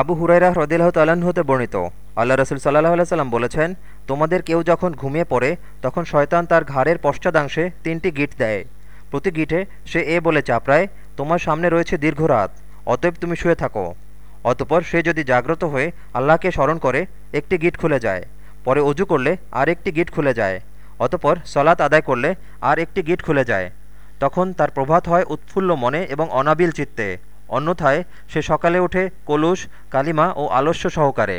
আবু হুরাইরা হ্রদিল্লাহ তাল্লাহ্ন হতে বর্ণিত। আল্লাহ রসুল সাল্লাহ সাল্লাম বলেছেন, তোমাদের কেউ যখন ঘুমিয়ে পড়ে, তখন শয়তান তার ঘাড়ের পশ্চাদাংশে তিনটি গিট দেয়। প্রতি গিটে সে এ বলে চাপড়ায়, তোমার সামনে রয়েছে দীর্ঘ রাত, অতএব তুমি শুয়ে থাকো অতপর সে যদি জাগ্রত হয়ে আল্লাহকে স্মরণ করে, একটি গিট খুলে যায়, পরে অজু করলে আর একটি গিট খুলে যায়, অতপর সলাত আদায় করলে আর একটি গিট খুলে যায়। তখন তার প্রভাত হয় উৎফুল্ল মনে এবং অনাবিল চিত্তে। অন্যথায় সে সকালে উঠে কলুষ কালিমা ও আলস্য সহকারে।